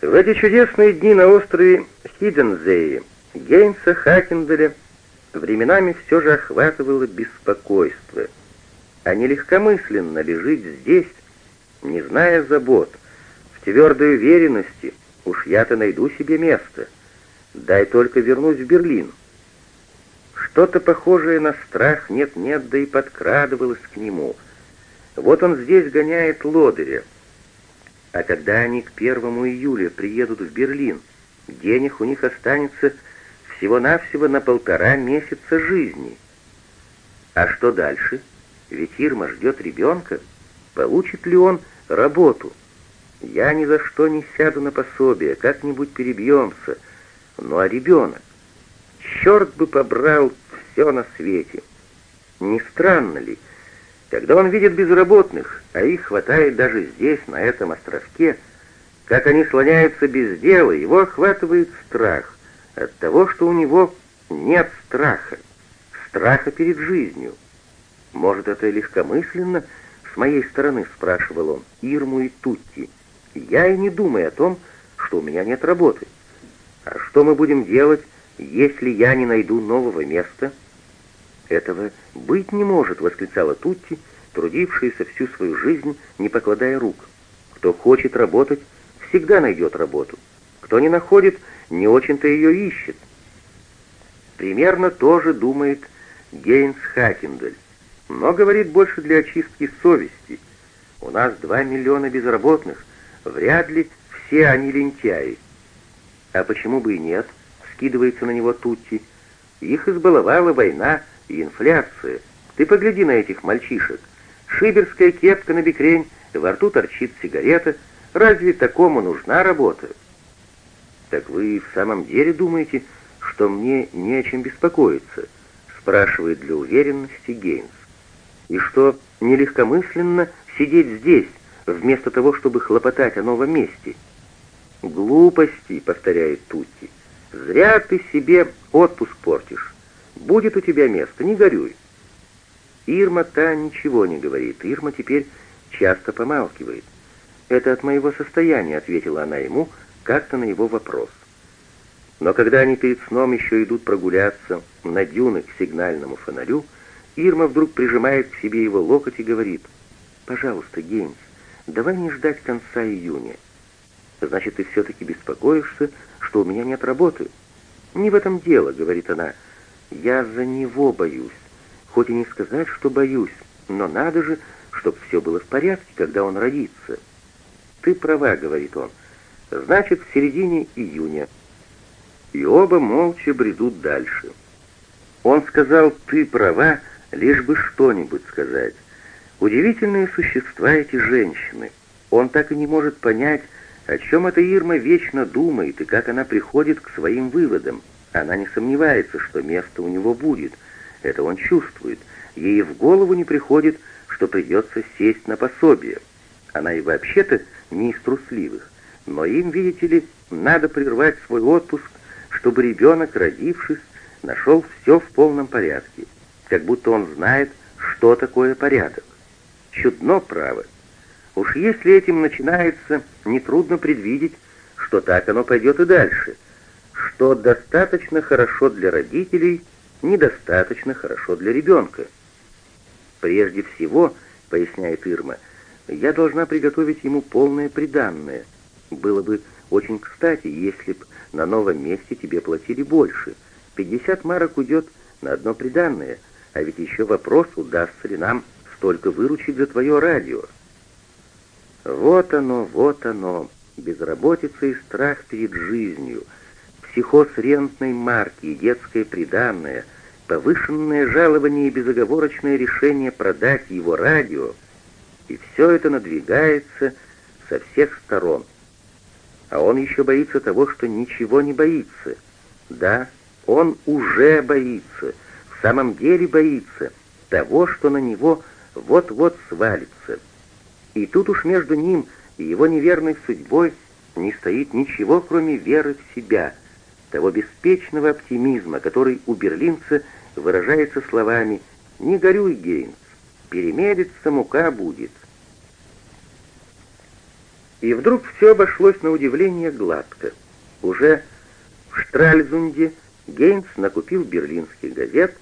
В эти чудесные дни на острове Хидензее Гейнса Хакенделя временами все же охватывало беспокойство. А не легкомысленно ли жить здесь, не зная забот, в твердой уверенности, уж я-то найду себе место. Дай только вернусь в Берлин. Что-то похожее на страх нет-нет, да и подкрадывалось к нему. Вот он здесь гоняет лодыря, а когда они к первому июля приедут в Берлин, денег у них останется всего-навсего на полтора месяца жизни. А что дальше? Ведь Ирма ждет ребенка. Получит ли он работу? Я ни за что не сяду на пособие, как-нибудь перебьемся. Ну а ребенок? Черт бы побрал все на свете. Не странно ли, когда он видит безработных, а их хватает даже здесь, на этом островке, как они слоняются без дела, его охватывает страх от того, что у него нет страха, страха перед жизнью. Может, это легкомысленно с моей стороны, спрашивал он, Ирму и Тутти. Я и не думаю о том, что у меня нет работы. А что мы будем делать, если я не найду нового места?» «Этого быть не может!» — восклицала Тутти, трудившаяся всю свою жизнь, не покладая рук. «Кто хочет работать, всегда найдет работу. Кто не находит, не очень-то ее ищет». Примерно то же думает Гейнс Хакендель, но говорит больше для очистки совести. «У нас два миллиона безработных, вряд ли все они лентяи». «А почему бы и нет?» — скидывается на него Тутти. «Их избаловала война, — и инфляция. Ты погляди на этих мальчишек. Шиберская кепка на бекрень, во рту торчит сигарета. Разве такому нужна работа? Так вы в самом деле думаете, что мне не о чем беспокоиться? Спрашивает для уверенности Гейнс. И что нелегкомысленно сидеть здесь, вместо того, чтобы хлопотать о новом месте? Глупости, повторяет Тутти. Зря ты себе отпуск портишь. Будет у тебя место, не горюй». Ирма та ничего не говорит. Ирма теперь часто помалкивает. «Это от моего состояния», — ответила она ему, как-то на его вопрос. Но когда они перед сном еще идут прогуляться на дюны к сигнальному фонарю, Ирма вдруг прижимает к себе его локоть и говорит, «Пожалуйста, Гейнс, давай не ждать конца июня. Значит, ты все-таки беспокоишься, что у меня нет работы?» «Не в этом дело», — говорит она, — я за него боюсь. Хоть и не сказать, что боюсь, но надо же, чтобы все было в порядке, когда он родится. Ты права, говорит он. Значит, в середине июня. И оба молча бредут дальше. Он сказал «ты права», лишь бы что-нибудь сказать. Удивительные существа эти женщины. Он так и не может понять, о чем эта Ирма вечно думает и как она приходит к своим выводам. Она не сомневается, что место у него будет. Это он чувствует. Ей в голову не приходит, что придется сесть на пособие. Она и вообще-то не из трусливых. Но им, видите ли, надо прервать свой отпуск, чтобы ребенок, родившись, нашел все в полном порядке. Как будто он знает, что такое порядок. Чудно право. Уж если этим начинается, нетрудно предвидеть, что так оно пойдет и дальше — что достаточно хорошо для родителей, недостаточно хорошо для ребенка. Прежде всего, поясняет Ирма, я должна приготовить ему полное приданное. Было бы очень кстати, если б на новом месте тебе платили больше. 50 марок уйдет на одно приданное, а ведь еще вопрос, удастся ли нам столько выручить за твое радио. Вот оно, вот оно, безработица и страх перед жизнью — психоз рентной марки детское приданное, повышенное жалование и безоговорочное решение продать его радио, и все это надвигается со всех сторон. А он еще боится того, что ничего не боится. Да, он уже боится, в самом деле боится того, что на него вот-вот свалится. И тут уж между ним и его неверной судьбой не стоит ничего, кроме веры в себя — того беспечного оптимизма, который у берлинца выражается словами «Не горюй, Гейнс, перемелится мука будет». И вдруг все обошлось на удивление гладко. Уже в Штральзунде Гейнс накупил берлинских газет,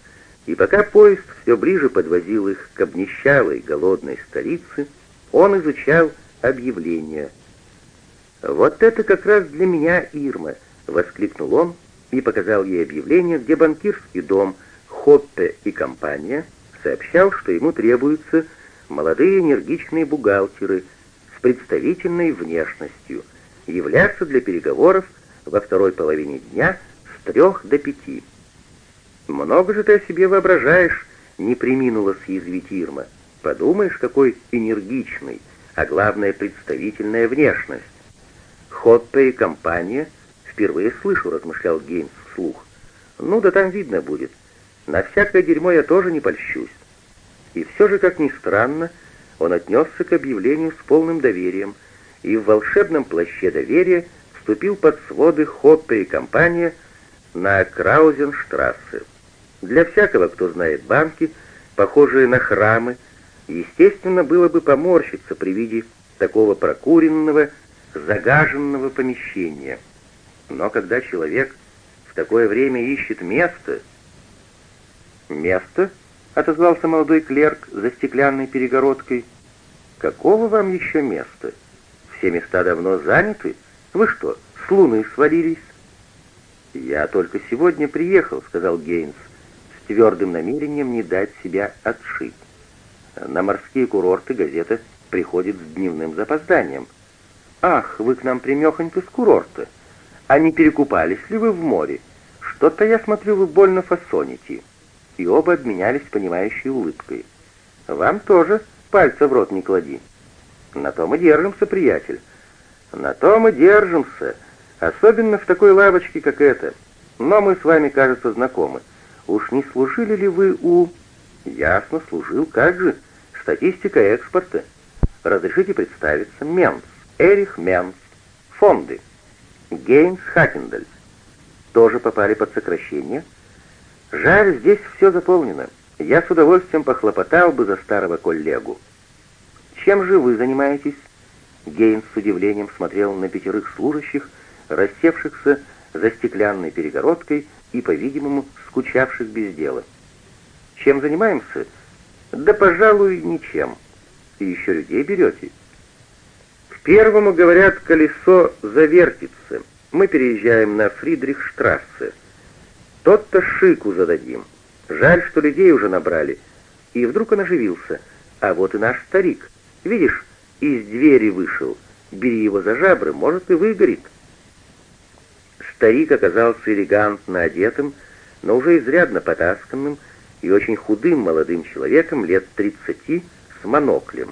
и пока поезд все ближе подвозил их к обнищалой голодной столице, он изучал объявления. «Вот это как раз для меня, Ирма!» — воскликнул он и показал ей объявление, где банкирский дом Хоппе и компания сообщал, что ему требуются молодые энергичные бухгалтеры с представительной внешностью, являться для переговоров во второй половине дня с трех до пяти. «Много же ты о себе воображаешь», — не приминула съязвить Ирма. «Подумаешь, какой энергичный, а главное, представительная внешность. Хоппе и компания впервые слышу», — размышлял Геймс вслух. «Ну да там видно будет. На всякое дерьмо я тоже не польщусь». И все же, как ни странно, он отнесся к объявлению с полным доверием и в волшебном плаще доверия вступил под своды Хоппе и компания на Краузенштрассе. Для всякого, кто знает банки, похожие на храмы, естественно, было бы поморщиться при виде такого прокуренного, загаженного помещения. Но когда человек в такое время ищет место... «Место?» — отозвался молодой клерк за стеклянной перегородкой. «Какого вам еще места? Все места давно заняты. Вы что, с луны свалились?» «Я только сегодня приехал», — сказал Гейнс, с твердым намерением не дать себя отшить. На морские курорты газета приходит с дневным запозданием. «Ах, вы к нам примехонько с курорта. А не перекупались ли вы в море? Что-то я смотрю, вы больно фасоните». И оба обменялись понимающей улыбкой. «Вам тоже пальца в рот не клади». «На то мы держимся, приятель». «На то мы держимся, особенно в такой лавочке, как эта. Но мы с вами, кажется, знакомы. Уж не служили ли вы у...» «Ясно, служил. Как же? Статистика экспорта. Разрешите представиться. Менц. Эрих Менц. Фонды. Гейнс Хакендаль. Тоже попали под сокращение. Жаль, здесь все заполнено. Я с удовольствием похлопотал бы за старого коллегу. Чем же вы занимаетесь? Гейнс с удивлением смотрел на пятерых служащих, рассевшихся за стеклянной перегородкой и, по-видимому, скучавших без дела. Чем занимаемся? Да, пожалуй, ничем. И еще людей берете. Первому, говорят, колесо завертится. Мы переезжаем на Фридрихштрассе. Тот-то шику зададим. Жаль, что людей уже набрали. И вдруг он оживился. А вот и наш старик. Видишь, из двери вышел. Бери его за жабры, может, и выгорит. Старик оказался элегантно одетым, но уже изрядно потасканным, и очень худым молодым человеком лет тридцати с моноклем.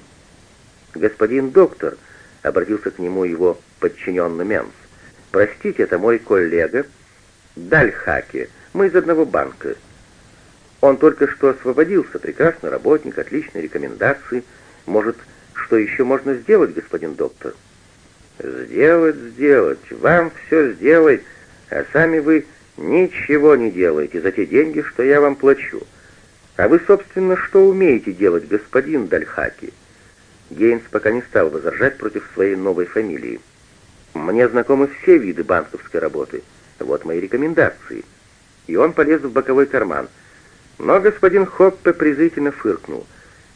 «Господин доктор», — обратился к нему его подчиненный Менс, — «простите, это мой коллега Дальхаки, мы из одного банка. Он только что освободился, прекрасный работник, отличные рекомендации. Может, что еще можно сделать, господин доктор?» «Сделать, сделать, вам все сделать, а сами вы ничего не делаете за те деньги, что я вам плачу. «А вы, собственно, что умеете делать, господин Дальхаки?» Гейнс пока не стал возражать против своей новой фамилии. «Мне знакомы все виды банковской работы. Вот мои рекомендации». И он полез в боковой карман. Но господин Хоппе презрительно фыркнул.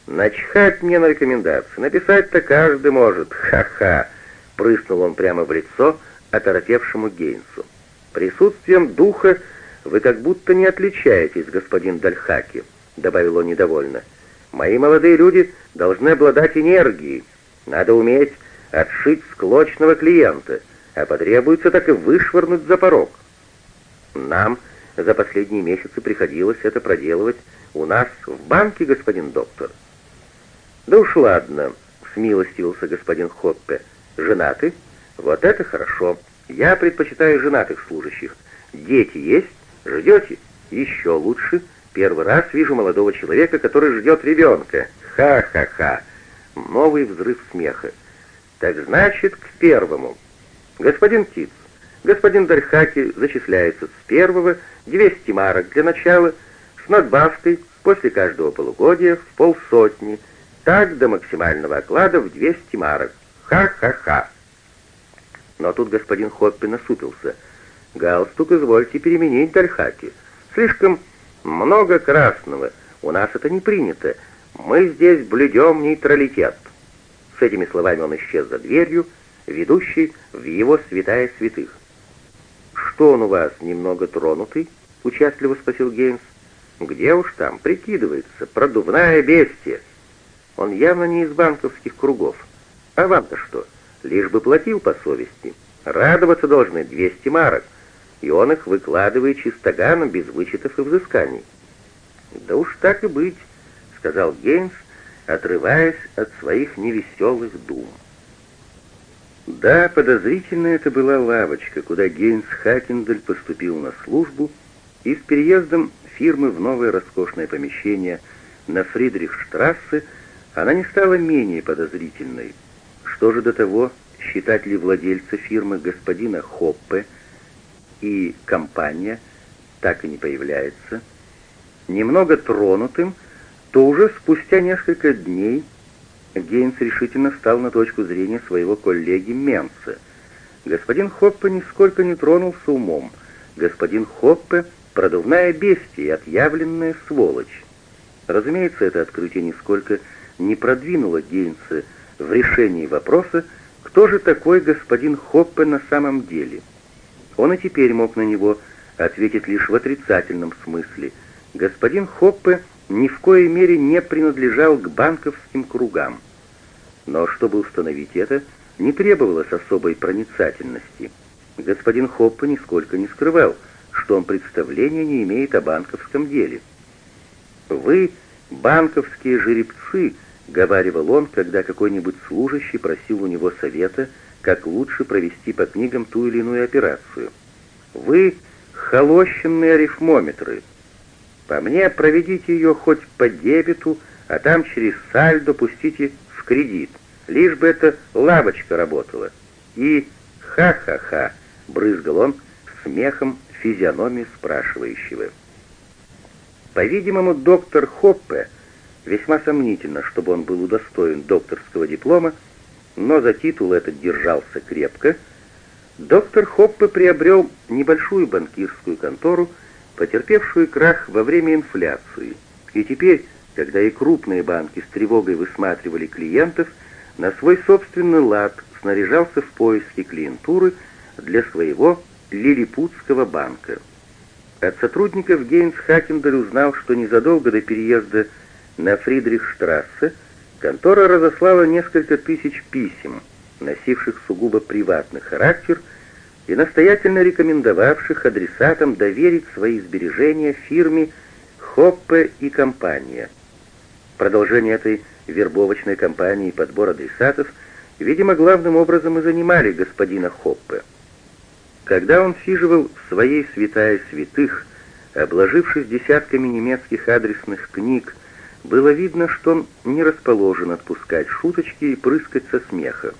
«Начхать мне на рекомендации. Написать-то каждый может. Ха-ха!» Прыснул он прямо в лицо оторопевшему Гейнсу. «Присутствием духа вы как будто не отличаетесь, господин Дальхаки» добавил он недовольно. «Мои молодые люди должны обладать энергией. Надо уметь отшить склочного клиента, а потребуется так и вышвырнуть за порог. Нам за последние месяцы приходилось это проделывать у нас в банке, господин доктор». «Да уж ладно», — смилостивился господин Хоппе. «Женаты? Вот это хорошо. Я предпочитаю женатых служащих. Дети есть? Ждете? Еще лучше». Первый раз вижу молодого человека, который ждет ребенка. Ха-ха-ха. Новый взрыв смеха. Так значит, к первому. Господин Тиц, господин Дархаки зачисляется с первого 200 марок для начала, с надбавкой после каждого полугодия в полсотни, так до максимального оклада в 200 марок. Ха-ха-ха. Но тут господин Хоппи насупился. «Галстук извольте переменить, Дальхаки. Слишком много красного. У нас это не принято. Мы здесь блюдем нейтралитет». С этими словами он исчез за дверью, ведущей в его святая святых. «Что он у вас, немного тронутый?» — участливо спросил Гейнс. «Где уж там, прикидывается, продувная бестия. Он явно не из банковских кругов. А вам-то что? Лишь бы платил по совести. Радоваться должны 200 марок, и он их выкладывает чистоганом без вычетов и взысканий». «Да уж так и быть», — сказал Гейнс, отрываясь от своих невеселых дум. Да, подозрительно это была лавочка, куда Гейнс Хакендель поступил на службу, и с переездом фирмы в новое роскошное помещение на Фридрихштрассе она не стала менее подозрительной. Что же до того, считать ли владельца фирмы господина Хоппе и компания так и не появляется, немного тронутым, то уже спустя несколько дней Гейнс решительно встал на точку зрения своего коллеги Менса. Господин Хоппе нисколько не тронулся умом. Господин Хоппе — продувная бестия и отъявленная сволочь. Разумеется, это открытие нисколько не продвинуло Гейнса в решении вопроса, кто же такой господин Хоппе на самом деле. Он и теперь мог на него ответить лишь в отрицательном смысле. Господин Хоппе ни в коей мере не принадлежал к банковским кругам. Но чтобы установить это, не требовалось особой проницательности. Господин Хоппа нисколько не скрывал, что он представления не имеет о банковском деле. «Вы банковские жеребцы», — говаривал он, когда какой-нибудь служащий просил у него совета, как лучше провести по книгам ту или иную операцию. «Вы холощенные арифмометры», по мне, проведите ее хоть по дебету, а там через сальдо пустите в кредит, лишь бы эта лавочка работала. И ха-ха-ха, брызгал он смехом физиономии спрашивающего. По-видимому, доктор Хоппе, весьма сомнительно, чтобы он был удостоен докторского диплома, но за титул этот держался крепко, доктор Хоппе приобрел небольшую банкирскую контору, потерпевшую крах во время инфляции, и теперь, когда и крупные банки с тревогой высматривали клиентов, на свой собственный лад снаряжался в поиске клиентуры для своего лилипутского банка. От сотрудников Гейнс Хакендель узнал, что незадолго до переезда на Фридрихштрассе контора разослала несколько тысяч писем, носивших сугубо приватный характер, и настоятельно рекомендовавших адресатам доверить свои сбережения фирме Хоппе и компания. Продолжение этой вербовочной кампании подбор адресатов, видимо, главным образом и занимали господина Хоппе. Когда он сиживал в своей святая святых, обложившись десятками немецких адресных книг, было видно, что он не расположен отпускать шуточки и прыскать со смеха,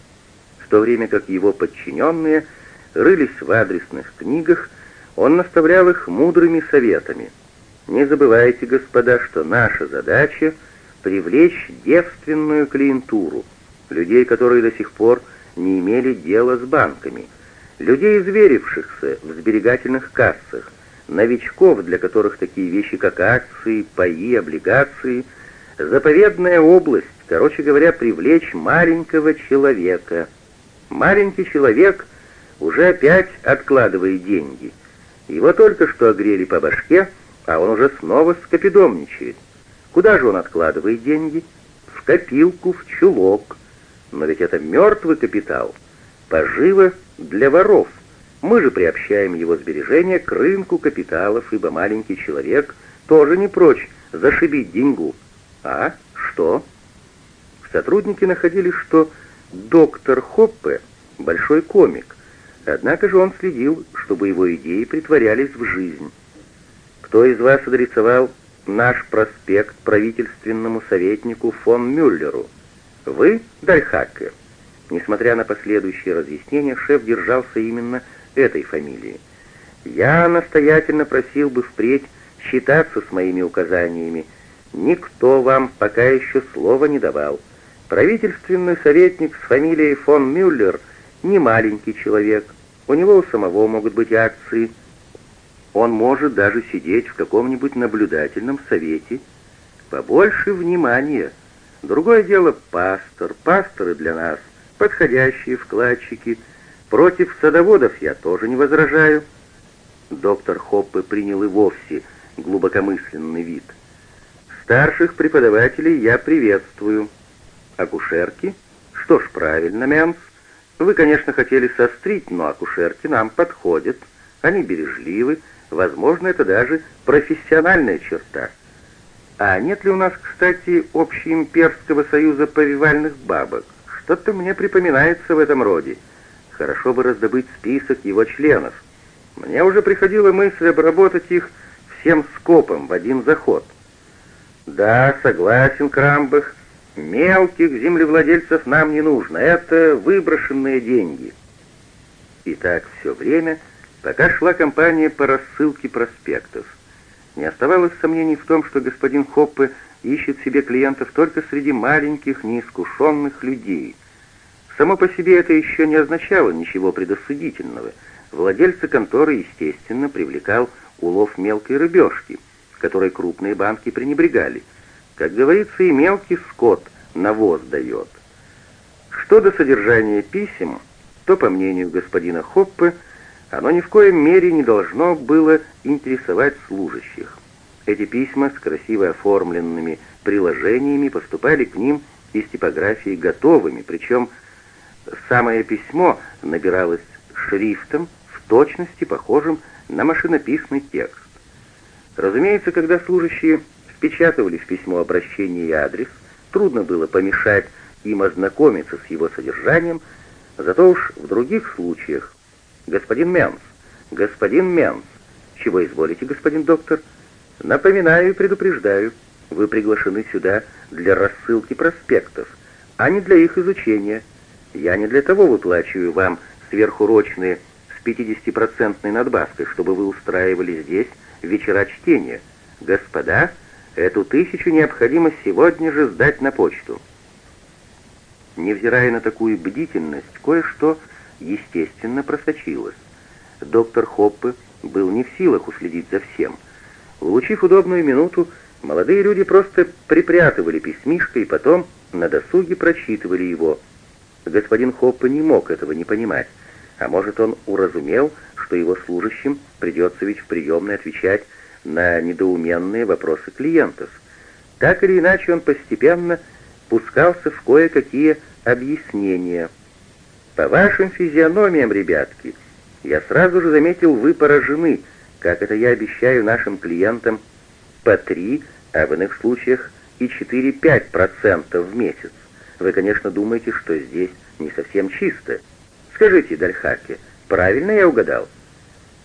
в то время как его подчиненные – рылись в адресных книгах, он наставлял их мудрыми советами. Не забывайте, господа, что наша задача — привлечь девственную клиентуру, людей, которые до сих пор не имели дела с банками, людей, изверившихся в сберегательных кассах, новичков, для которых такие вещи, как акции, паи, облигации, заповедная область, короче говоря, привлечь маленького человека. Маленький человек — уже опять откладывает деньги. Его только что огрели по башке, а он уже снова скопидомничает. Куда же он откладывает деньги? В копилку, в чулок. Но ведь это мертвый капитал. Поживо для воров. Мы же приобщаем его сбережения к рынку капиталов, ибо маленький человек тоже не прочь зашибить деньгу. А что? Сотрудники находили, что доктор Хоппе — большой комик, Однако же он следил, чтобы его идеи притворялись в жизнь. Кто из вас адресовал наш проспект правительственному советнику фон Мюллеру? Вы, Дальхакке? Несмотря на последующие разъяснения, шеф держался именно этой фамилии. Я настоятельно просил бы впредь считаться с моими указаниями. Никто вам пока еще слова не давал. Правительственный советник с фамилией фон Мюллер не маленький человек, у него у самого могут быть акции. Он может даже сидеть в каком-нибудь наблюдательном совете. Побольше внимания. Другое дело пастор. Пасторы для нас подходящие вкладчики. Против садоводов я тоже не возражаю. Доктор Хоппе принял и вовсе глубокомысленный вид. Старших преподавателей я приветствую. Акушерки? Что ж, правильно, Мянс. Вы, конечно, хотели сострить, но акушерки нам подходят. Они бережливы, возможно, это даже профессиональная черта. А нет ли у нас, кстати, общеимперского союза повивальных бабок? Что-то мне припоминается в этом роде. Хорошо бы раздобыть список его членов. Мне уже приходила мысль обработать их всем скопом в один заход. Да, согласен, Крамбах, мелких землевладельцев нам не нужно, это выброшенные деньги. И так все время, пока шла кампания по рассылке проспектов. Не оставалось сомнений в том, что господин Хоппе ищет себе клиентов только среди маленьких, неискушенных людей. Само по себе это еще не означало ничего предосудительного. Владельца конторы, естественно, привлекал улов мелкой рыбешки, которой крупные банки пренебрегали. Как говорится, и мелкий скот навоз дает. Что до содержания писем, то, по мнению господина Хоппе, оно ни в коем мере не должно было интересовать служащих. Эти письма с красиво оформленными приложениями поступали к ним из типографии готовыми, причем самое письмо набиралось шрифтом в точности похожим на машинописный текст. Разумеется, когда служащие впечатывали в письмо обращение и адрес, трудно было помешать им ознакомиться с его содержанием, зато уж в других случаях «Господин Менс, господин Менс, чего изволите, господин доктор?» Напоминаю и предупреждаю, вы приглашены сюда для рассылки проспектов, а не для их изучения. Я не для того выплачиваю вам сверхурочные с 50-процентной надбавкой, чтобы вы устраивали здесь вечера чтения. Господа, эту тысячу необходимо сегодня же сдать на почту. Невзирая на такую бдительность, кое-что, естественно, просочилось. Доктор Хоппе был не в силах уследить за всем — Улучив удобную минуту, молодые люди просто припрятывали письмишко и потом на досуге прочитывали его. Господин Хоппа не мог этого не понимать, а может он уразумел, что его служащим придется ведь в приемной отвечать на недоуменные вопросы клиентов. Так или иначе он постепенно пускался в кое-какие объяснения. «По вашим физиономиям, ребятки, я сразу же заметил, вы поражены», как это я обещаю нашим клиентам, по 3, а в иных случаях и 4-5% в месяц. Вы, конечно, думаете, что здесь не совсем чисто. Скажите, Дальхаке, правильно я угадал?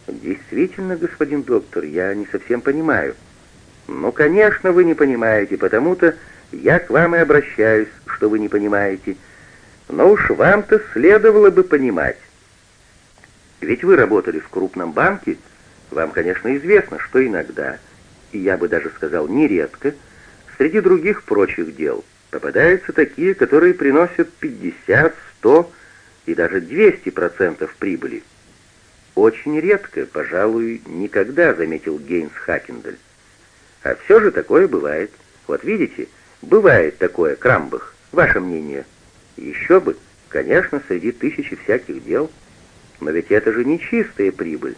Действительно, господин доктор, я не совсем понимаю. Ну, конечно, вы не понимаете, потому-то я к вам и обращаюсь, что вы не понимаете. Но уж вам-то следовало бы понимать. Ведь вы работали в крупном банке, вам, конечно, известно, что иногда, и я бы даже сказал нередко, среди других прочих дел попадаются такие, которые приносят 50, 100 и даже 200% прибыли. Очень редко, пожалуй, никогда, заметил Гейнс Хакендель. А все же такое бывает. Вот видите, бывает такое, Крамбах. Ваше мнение? Еще бы, конечно, среди тысячи всяких дел. Но ведь это же не чистая прибыль.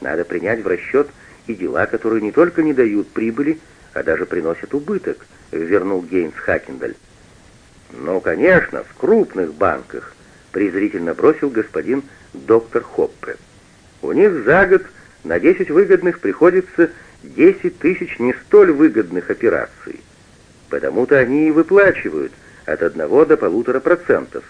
Надо принять в расчет и дела, которые не только не дают прибыли, а даже приносят убыток, вернул Гейнс Хакендаль. «Ну, конечно, в крупных банках», — презрительно бросил господин доктор Хоппе. «У них за год на 10 выгодных приходится 10 тысяч не столь выгодных операций. Потому-то они и выплачивают от 1 до полутора процентов.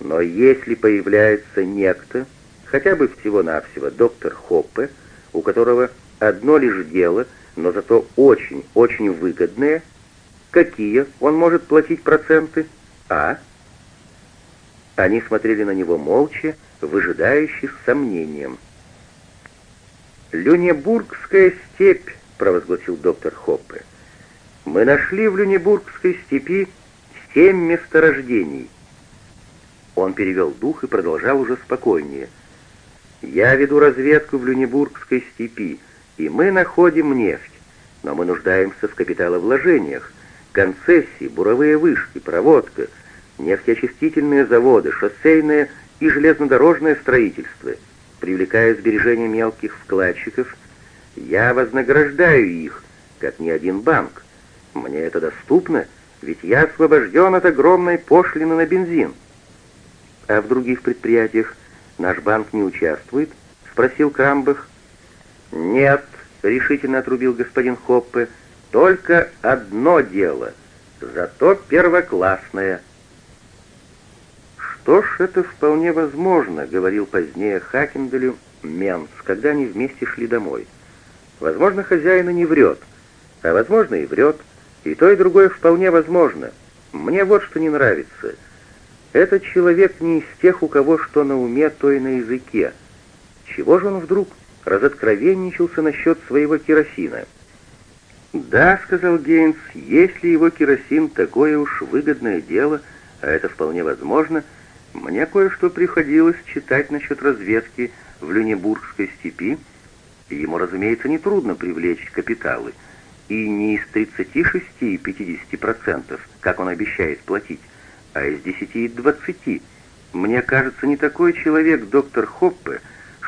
Но если появляется некто, хотя бы всего-навсего доктор Хоппе, у которого одно лишь дело, но зато очень-очень выгодное, какие он может платить проценты, а? Они смотрели на него молча, выжидающе с сомнением. «Люнебургская степь», — провозгласил доктор Хоппе. «Мы нашли в Люнебургской степи семь месторождений. Он перевел дух и продолжал уже спокойнее. «Я веду разведку в Люнебургской степи, и мы находим нефть, но мы нуждаемся в капиталовложениях, концессии, буровые вышки, проводка, нефтеочистительные заводы, шоссейное и железнодорожное строительство. Привлекая сбережения мелких вкладчиков, я вознаграждаю их, как ни один банк. Мне это доступно, ведь я освобожден от огромной пошлины на бензин. А в других предприятиях наш банк не участвует? Спросил Крамбах. Нет, решительно отрубил господин Хоппе, только одно дело, зато первоклассное. Что ж, это вполне возможно, говорил позднее Хакенделю Менс, когда они вместе шли домой. Возможно, хозяин и не врет, а возможно и врет, и то, и другое вполне возможно. Мне вот что не нравится. Этот человек не из тех, у кого что на уме, то и на языке. Чего же он вдруг разоткровенничался насчет своего керосина? «Да», — сказал Гейнс, — «если его керосин такое уж выгодное дело, а это вполне возможно, мне кое-что приходилось читать насчет разведки в Люнебургской степи, ему, разумеется, нетрудно привлечь капиталы, и не из 36 и 50%, как он обещает платить, а из 10 и 20. Мне кажется, не такой человек доктор Хоппе,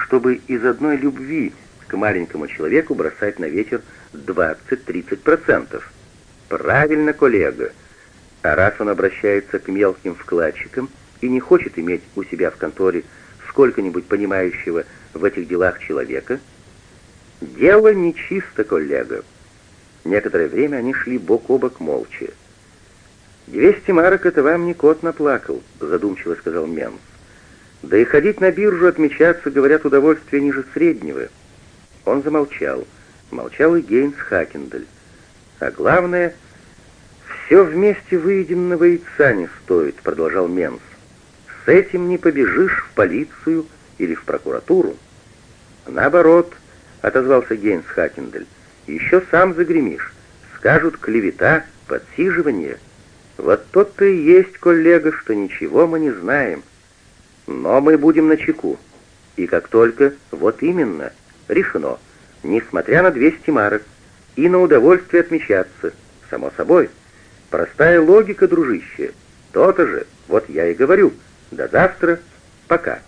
чтобы из одной любви к маленькому человеку бросать на ветер 20-30%. Правильно, коллега. А раз он обращается к мелким вкладчикам и не хочет иметь у себя в конторе сколько-нибудь понимающего в этих делах человека, дело нечисто, коллега. Некоторое время они шли бок о бок молча. «Двести марок — это вам не кот наплакал», — задумчиво сказал Менс. «Да и ходить на биржу отмечаться, говорят, удовольствие ниже среднего». Он замолчал. Молчал и Гейнс Хакендель. «А главное, все вместе выеденного яйца не стоит», — продолжал Менс. «С этим не побежишь в полицию или в прокуратуру». «Наоборот», — отозвался Гейнс Хакендель, — «еще сам загремишь. Скажут клевета, подсиживание». Вот тот-то и есть, коллега, что ничего мы не знаем. Но мы будем на чеку. И как только, вот именно, решено, несмотря на 200 марок, и на удовольствие отмечаться, само собой. Простая логика, дружище. То-то же, вот я и говорю. До завтра, пока.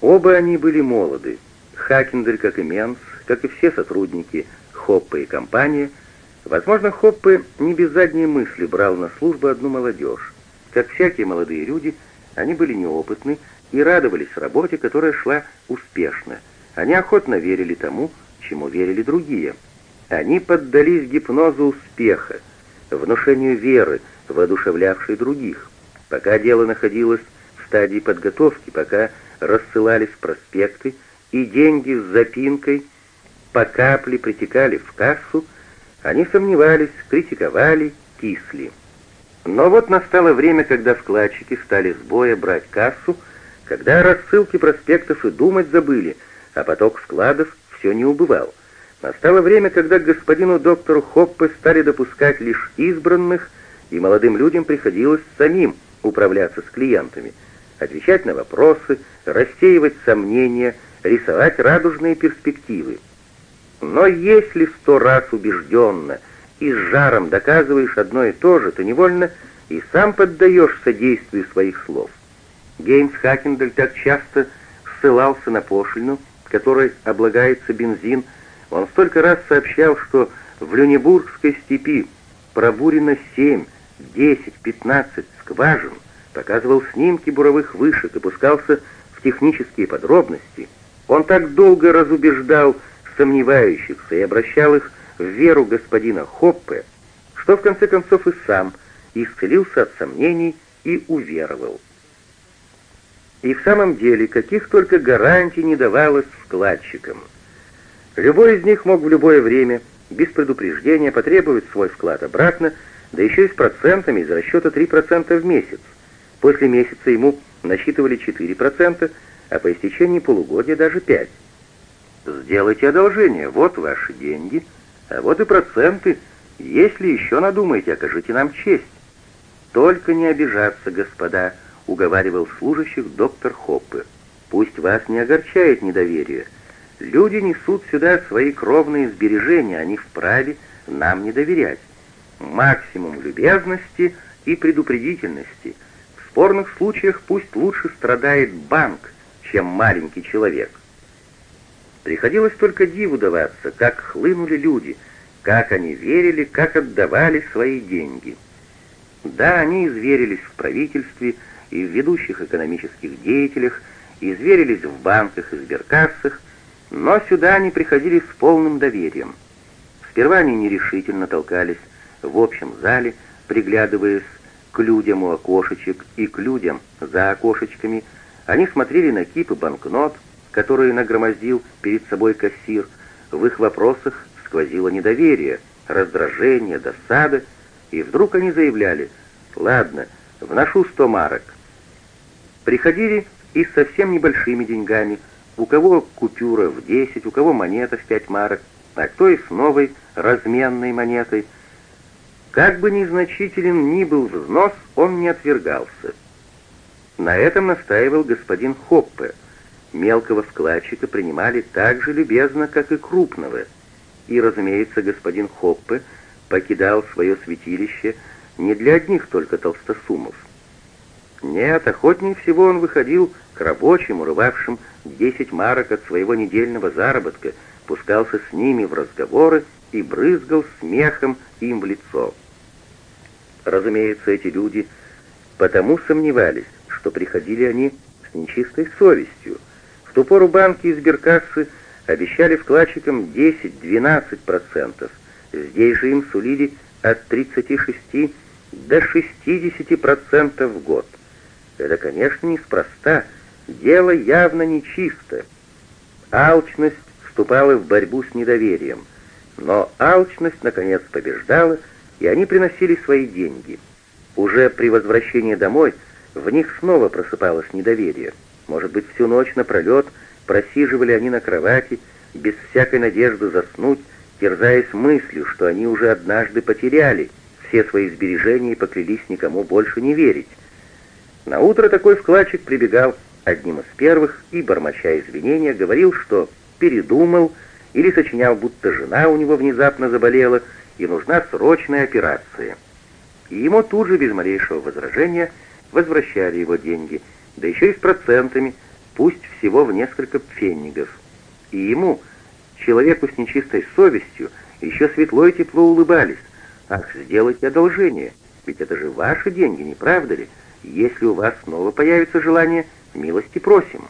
Оба они были молоды. Хакендель, как и Менс, как и все сотрудники Хоппа и компания, возможно, Хоппе не без задней мысли брал на службу одну молодежь. Как всякие молодые люди, они были неопытны и радовались работе, которая шла успешно. Они охотно верили тому, чему верили другие. Они поддались гипнозу успеха, внушению веры, воодушевлявшей других. Пока дело находилось в стадии подготовки, пока рассылались проспекты, и деньги с запинкой по капле притекали в кассу, они сомневались, критиковали, кисли. Но вот настало время, когда вкладчики стали с боя брать кассу, когда рассылки проспектов и думать забыли, а поток вкладов все не убывал. Настало время, когда господину доктору Хоппе стали допускать лишь избранных, и молодым людям приходилось самим управляться с клиентами, отвечать на вопросы, рассеивать сомнения, рисовать радужные перспективы. Но если сто раз убежденно и с жаром доказываешь одно и то же, то невольно и сам поддаешься действию своих слов. Геймс Хакендель так часто ссылался на пошлину, которой облагается бензин, он столько раз сообщал, что в Люнебургской степи пробурено 7, 10, 15 скважин, показывал снимки буровых вышек и пускался в технические подробности. Он так долго разубеждал сомневающихся и обращал их в веру господина Хоппе, что в конце концов и сам исцелился от сомнений и уверовал. И в самом деле, каких только гарантий не давалось вкладчикам. Любой из них мог в любое время, без предупреждения, потребовать свой вклад обратно, да еще и с процентами из расчета 3% в месяц. После месяца ему насчитывали 4%, а по истечении полугодия даже 5%. Сделайте одолжение, вот ваши деньги, а вот и проценты. Если еще надумаете, окажите нам честь. «Только не обижаться, господа», — уговаривал служащих доктор Хоппе. «Пусть вас не огорчает недоверие. Люди несут сюда свои кровные сбережения, они вправе нам не доверять. Максимум любезности и предупредительности. В спорных случаях пусть лучше страдает банк, чем маленький человек». Приходилось только диву даваться, как хлынули люди, как они верили, как отдавали свои деньги. Да, они изверились в правительстве и в ведущих экономических деятелях, изверились в банках и сберкассах, но сюда они приходили с полным доверием. Сперва они нерешительно толкались в общем зале, приглядываясь к людям у окошечек и к людям за окошечками. Они смотрели на кипы банкнот, которые нагромоздил перед собой кассир. В их вопросах сквозило недоверие, раздражение, досада, и вдруг они заявляли «Ладно, вношу сто марок». Приходили и с совсем небольшими деньгами, у кого купюра в десять, у кого монета в пять марок, а кто и с новой разменной монетой. Как бы незначителен ни был взнос, он не отвергался. На этом настаивал господин Хоппе. Мелкого вкладчика принимали так же любезно, как и крупного. И, разумеется, господин Хоппе покидал свое святилище не для одних только толстосумов. Нет, охотнее всего он выходил к рабочим, урывавшим 10 марок от своего недельного заработка, пускался с ними в разговоры и брызгал смехом им в лицо. Разумеется, эти люди потому сомневались, что приходили они с нечистой совестью. В ту пору банки и сберкассы обещали вкладчикам 10-12%, здесь же им сулили от 36 до 60% в год. Это, конечно, неспроста, дело явно нечисто. Алчность вступала в борьбу с недоверием, но алчность, наконец, побеждала, и они приносили свои деньги. Уже при возвращении домой в них снова просыпалось недоверие. Может быть, всю ночь напролет просиживали они на кровати, без всякой надежды заснуть, терзаясь мыслью, что они уже однажды потеряли все свои сбережения и поклялись никому больше не верить. На утро такой вкладчик прибегал одним из первых и, бормоча извинения, говорил, что передумал или сочинял, будто жена у него внезапно заболела и нужна срочная операция. И ему тут же, без малейшего возражения, возвращали его деньги, да еще и с процентами, пусть всего в несколько пфеннигов. И ему, человеку с нечистой совестью, еще светло и тепло улыбались. «Ах, сделайте одолжение, ведь это же ваши деньги, не правда ли? Если у вас снова появится желание, милости просим».